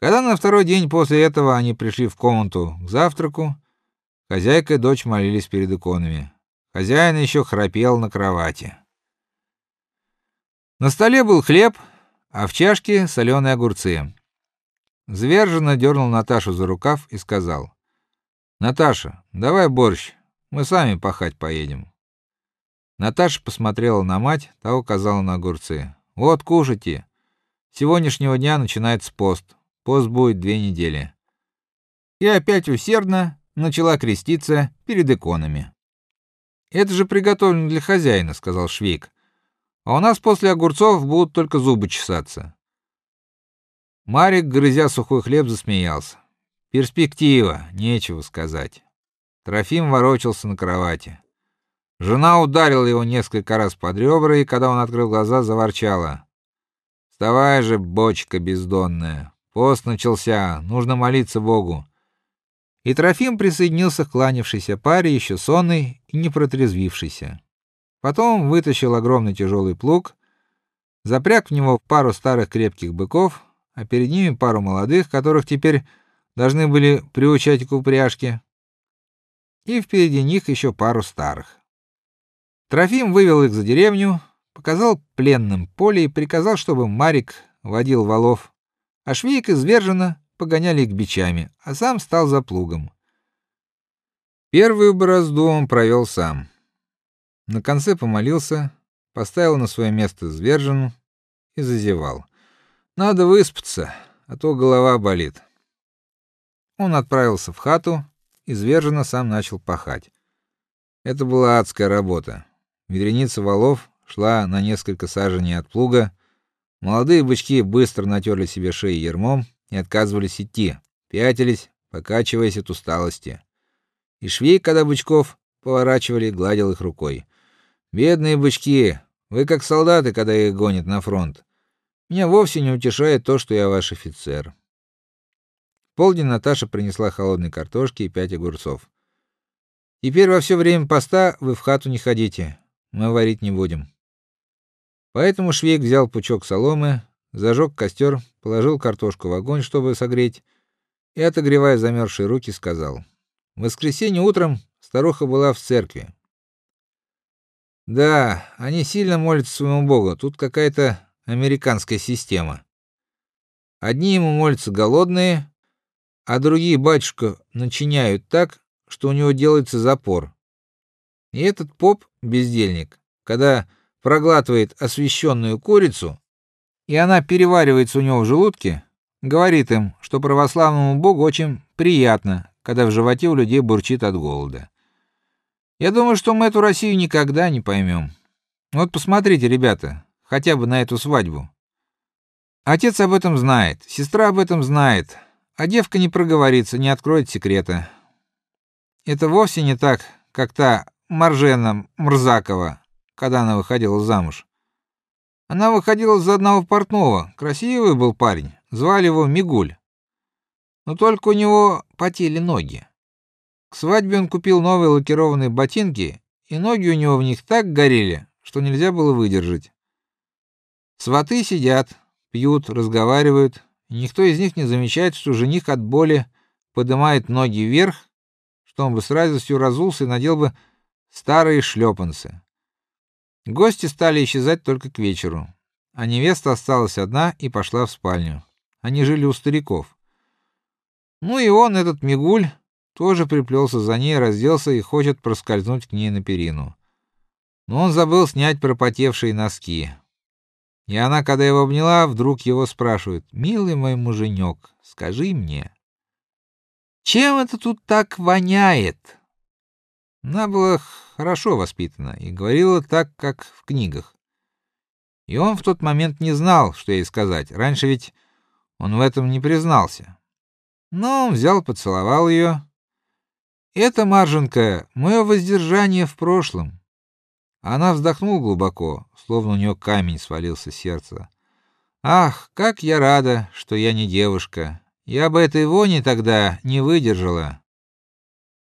Когда на второй день после этого они пришли в комнату к завтраку, хозяйка и дочь молились перед иконами. Хозяин еще храпел на кровати. На столе был хлеб, а в чашке соленые огурцы. Зверженно дернул Наташу за рукав и сказал: "Наташа, давай борщ, мы сами пахать поедем". Наташа посмотрела на мать, та указала на огурцы. "Вот кушайте. С сегодняшнего дня начинается пост. Пост будет две недели". И опять усердно начала креститься перед иконами. "Это же приготовлено для хозяина", сказал Швейк. "А у нас после огурцов будут только зубы чесаться". Марик, грызя сухой хлеб, засмеялся. Перспектива, нечего сказать. Трофим ворочался на кровати. Жена ударила его несколько раз под ребра, и когда он открыл глаза, заворчала: "Вставай же, бочка бездонная. Пост начался, нужно молиться Богу". И Трофим присоединился к кланявшейся паре, еще сонный и не протрезвившийся. Потом вытащил огромный тяжелый плуг, запряг в него пару старых крепких быков, а перед ними пару молодых, которых теперь должны были приучать к упряжке, и впереди них еще пару старых. Трофим вывел их за деревню, показал пленным поле и приказал, чтобы Марик водил волов, а Швейк изверженно погоняли их бичами, а сам стал за плугом. Первую борозду он провел сам. На конце помолился, поставил на свое место звержену и зазевал. Надо выспаться, а то голова болит. Он отправился в хату и зверженно сам начал пахать. Это была адская работа. Вереница волов шла на несколько саженей от плуга. Молодые бычки быстро натерли себе шеи ермом и отказывались идти, пятились, покачиваясь от усталости. И швей, когда бычков поворачивали, гладил их рукой. Бедные бычки, вы как солдаты, когда их гонят на фронт. Меня вовсе не утешает то, что я ваш офицер. Полдень Наташа принесла холодной картошки и пять огурцов. Теперь во все время поста вы в хату не ходите. Мы варить не будем. Поэтому Швейк взял пучок соломы, зажег костер, положил картошку в огонь, чтобы согреть, и отогревая замерзшие руки, сказал: "В воскресенье утром старуха была в церкви. Да, они сильно молятся своему Богу. Тут какая-то американская система. Одни ему молятся голодные, а другие батюшка начиняют так, что у него делается запор. И этот поп бездельник, когда проглатывает освященную курицу, и она переваривается у него в желудке, говорит им, что православному богу очень приятно, когда в животе у людей бурчит от голода. Я думаю, что мы эту Россию никогда не поймем. Вот посмотрите, ребята, хотя бы на эту свадьбу. Отец об этом знает, сестра об этом знает, а девка не проговорится, не откроет секрета. Это вовсе не так, как та Маржена Мрзакова, когда она выходила замуж. Она выходила за одного портного, красивый был парень, звали его Мигуль. Но только у него потели ноги. К свадьбе он купил новые лакированные ботинки, и ноги у него в них так горели, что нельзя было выдержать. Сваты сидят, пьют, разговаривают, и никто из них не замечает, что жених от боли поднимает ноги вверх, что он бы с радостью разулся и надел бы старые шлепанцы. Гости стали исчезать только к вечеру, а невеста осталась одна и пошла в спальню. Они жили у стариков. Ну и он, этот Мигуль, тоже приплелся за ней, разделся и хочет проскользнуть к ней на перину. Но он забыл снять пропотевшие носки. И она, когда его обняла, вдруг его спрашивает: "Милый мой муженек, скажи мне, чем это тут так воняет?" Она была хорошо воспитана и говорила так, как в книгах. И он в тот момент не знал, что ей сказать. Раньше ведь он в этом не признался. Но он взял, поцеловал ее. Это, Марженка, мое воздержание в прошлом. Она вздохнула глубоко, словно у нее камень свалился с сердца. Ах, как я рада, что я не девушка. Я бы этой вони тогда не выдержала.